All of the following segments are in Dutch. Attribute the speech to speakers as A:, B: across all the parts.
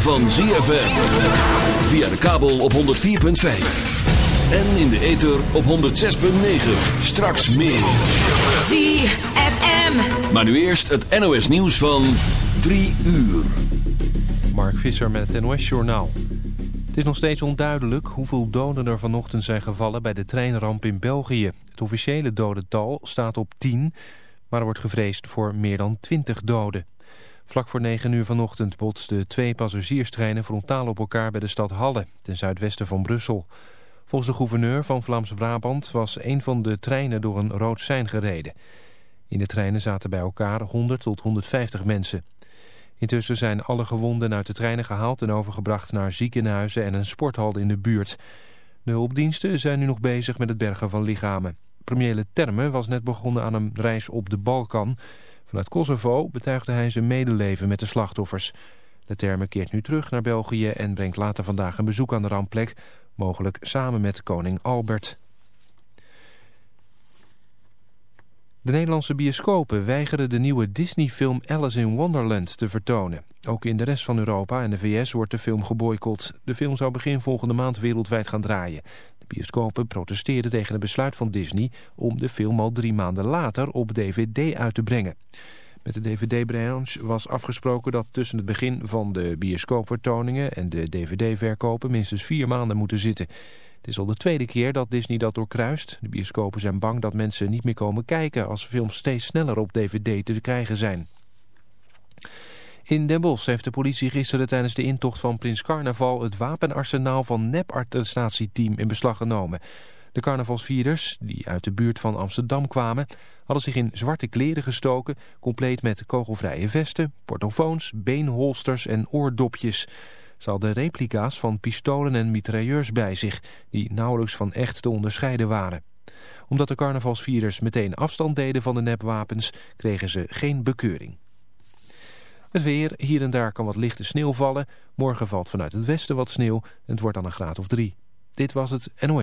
A: van ZFM. Via de kabel op 104.5. En in de ether op 106.9. Straks meer.
B: ZFM.
A: Maar nu eerst het NOS nieuws van 3 uur.
C: Mark Visser met het NOS-journaal. Het is nog steeds onduidelijk hoeveel doden er vanochtend zijn gevallen bij de treinramp in België. Het officiële dodental staat op 10, maar er wordt gevreesd voor meer dan 20 doden. Vlak voor 9 uur vanochtend botsten twee passagierstreinen frontaal op elkaar bij de stad Halle, ten zuidwesten van Brussel. Volgens de gouverneur van Vlaams-Brabant was een van de treinen door een rood sein gereden. In de treinen zaten bij elkaar 100 tot 150 mensen. Intussen zijn alle gewonden uit de treinen gehaald en overgebracht naar ziekenhuizen en een sporthal in de buurt. De hulpdiensten zijn nu nog bezig met het bergen van lichamen. Premier Leterme was net begonnen aan een reis op de Balkan. Vanuit Kosovo betuigde hij zijn medeleven met de slachtoffers. Leterme keert nu terug naar België en brengt later vandaag een bezoek aan de rampplek, mogelijk samen met koning Albert. De Nederlandse bioscopen weigeren de nieuwe Disney-film Alice in Wonderland te vertonen. Ook in de rest van Europa en de VS wordt de film geboycott. De film zou begin volgende maand wereldwijd gaan draaien. Bioscopen protesteerden tegen het besluit van Disney om de film al drie maanden later op DVD uit te brengen. Met de DVD-branche was afgesproken dat tussen het begin van de bioscoopvertoningen en de DVD-verkopen minstens vier maanden moeten zitten. Het is al de tweede keer dat Disney dat doorkruist. De bioscopen zijn bang dat mensen niet meer komen kijken als films steeds sneller op DVD te krijgen zijn. In Den Bosch heeft de politie gisteren tijdens de intocht van Prins Carnaval het wapenarsenaal van nep-arrestatieteam in beslag genomen. De carnavalsvierders, die uit de buurt van Amsterdam kwamen, hadden zich in zwarte kleren gestoken, compleet met kogelvrije vesten, portofoons, beenholsters en oordopjes. Ze hadden replica's van pistolen en mitrailleurs bij zich, die nauwelijks van echt te onderscheiden waren. Omdat de carnavalsvierders meteen afstand deden van de nepwapens, kregen ze geen bekeuring. Het weer, hier en daar kan wat lichte sneeuw vallen. Morgen valt vanuit het westen wat sneeuw en het wordt dan een graad of drie. Dit was het NOS.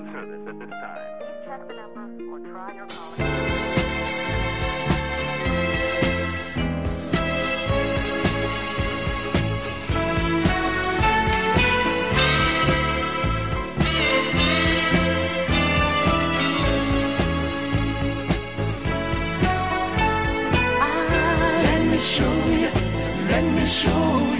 D: in
E: service at this time. Check the number or try your
F: ah, Show you, let me show you.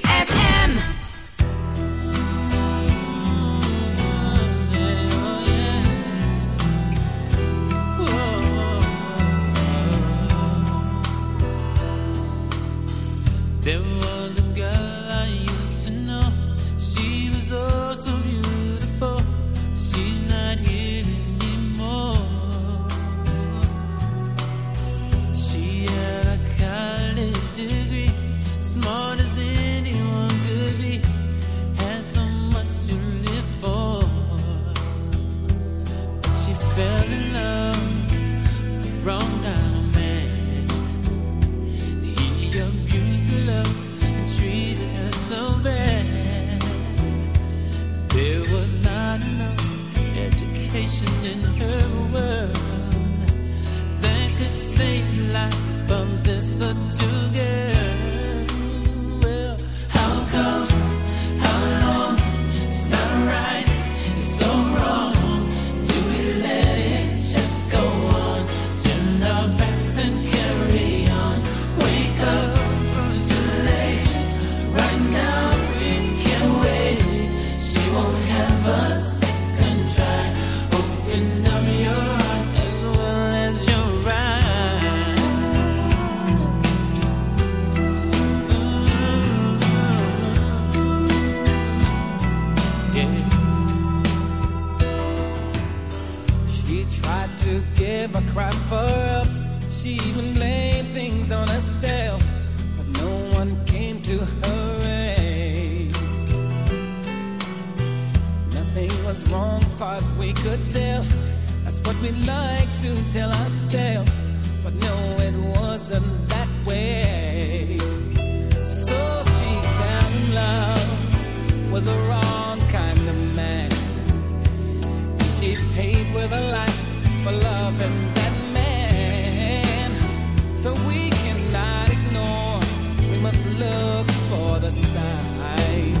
G: to
H: hurry. Nothing was wrong, far as we could tell. That's what we like to tell ourselves. But no, it wasn't that way. So she fell in love with the wrong kind of man. And she paid with her life for loving that man. So we look for the
I: sign.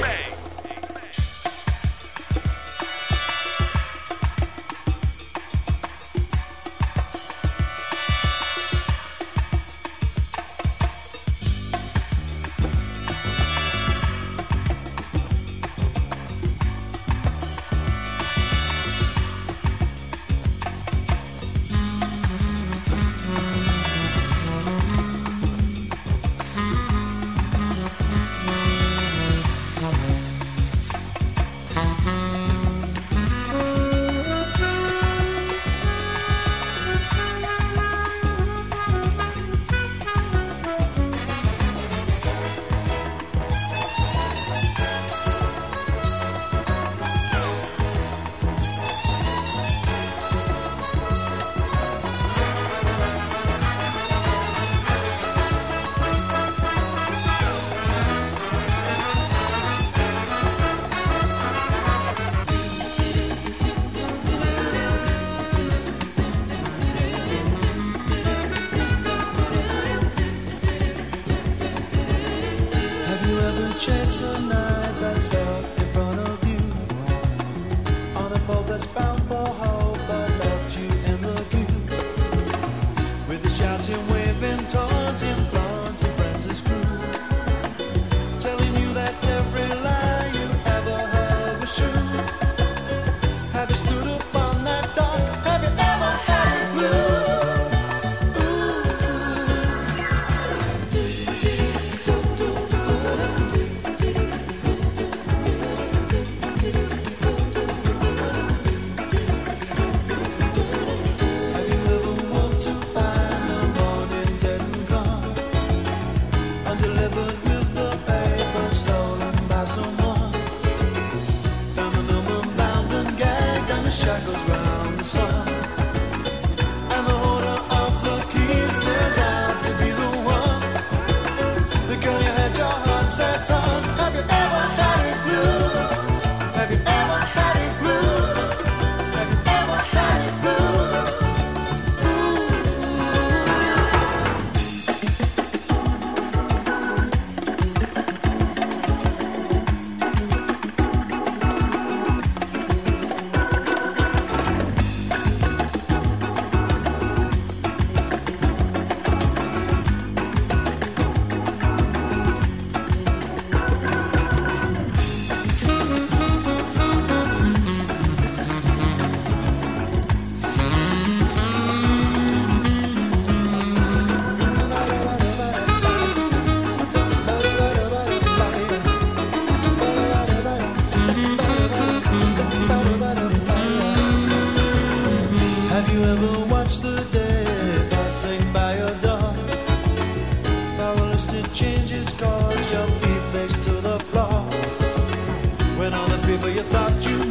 J: when all the people you thought you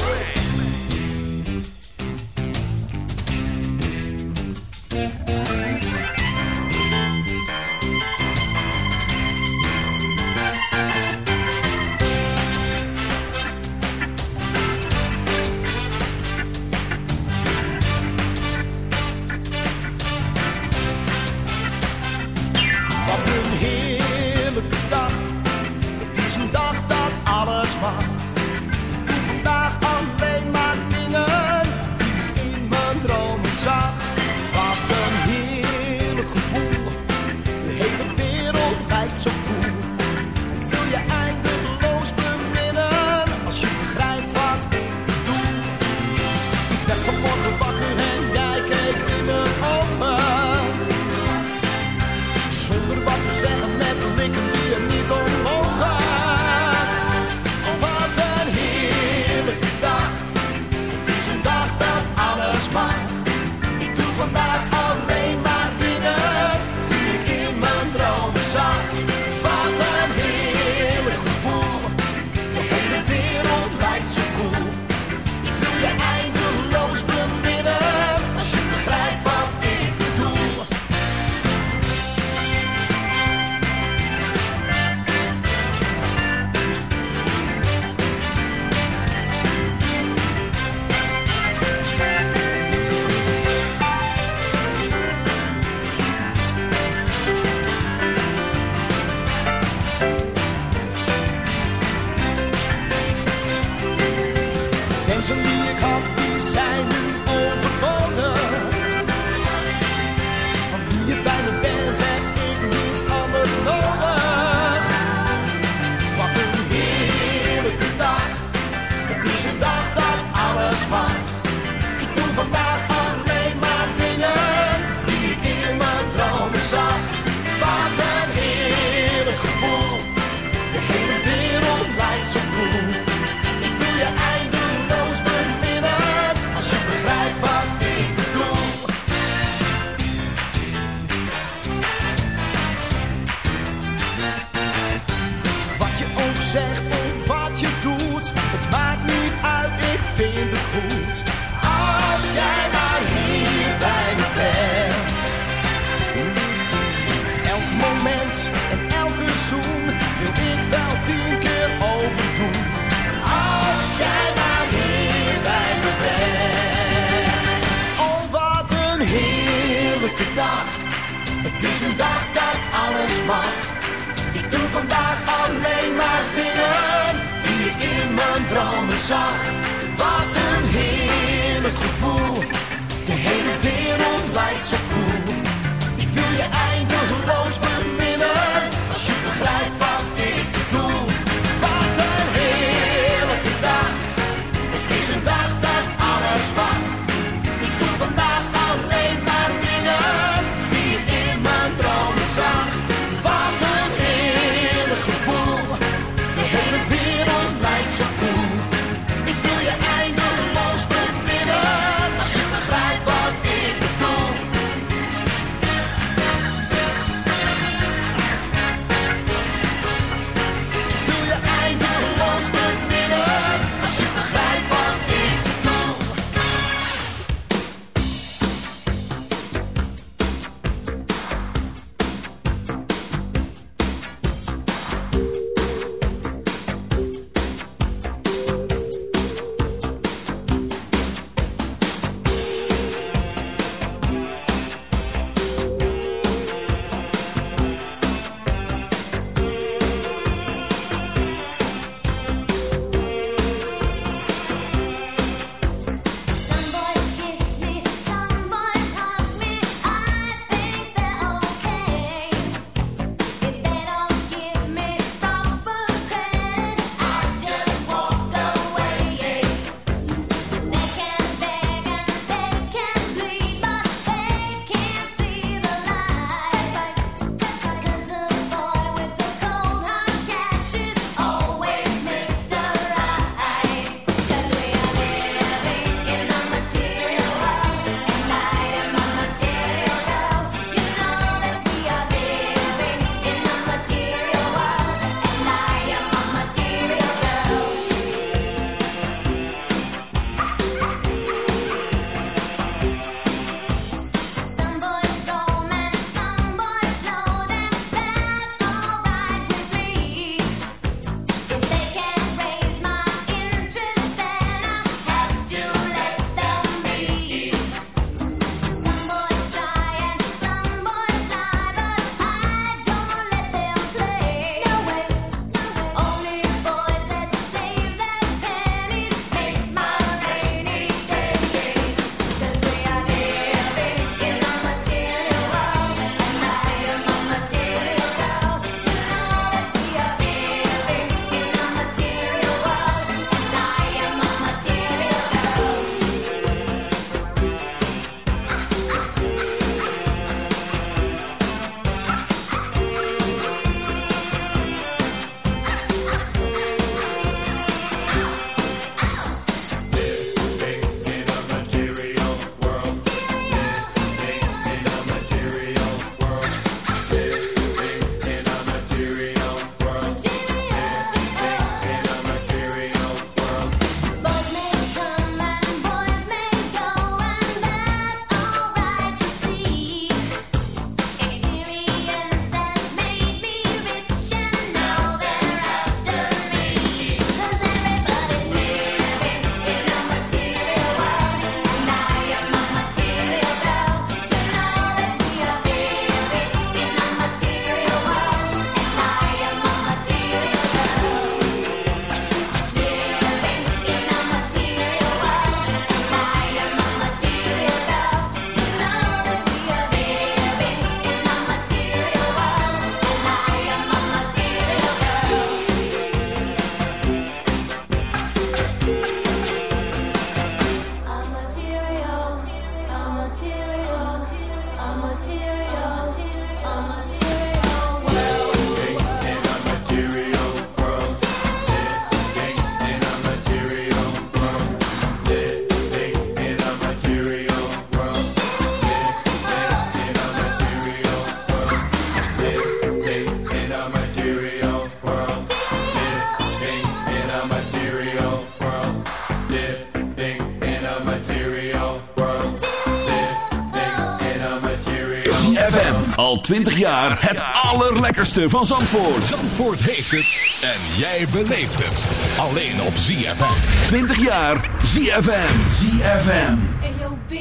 A: Al 20 jaar het allerlekkerste van Zandvoort.
K: Zandvoort heeft het en jij beleeft het. Alleen op ZFM.
A: 20 jaar ZFM. ZFM.
L: Hey yo, B,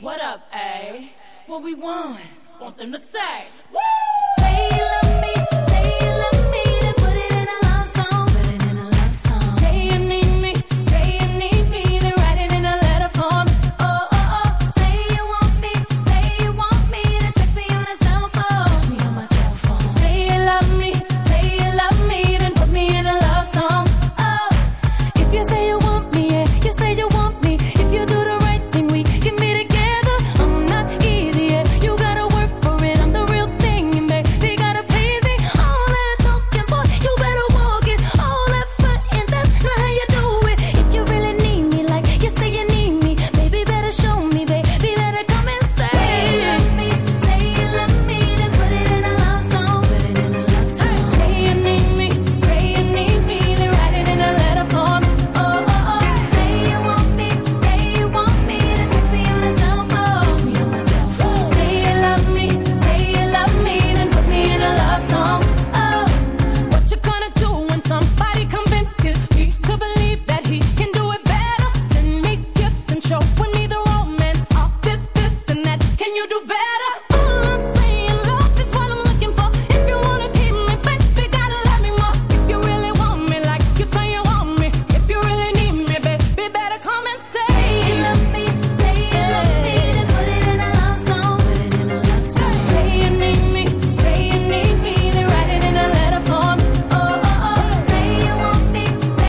L: what up, A? What we want? Want them to say, Woo!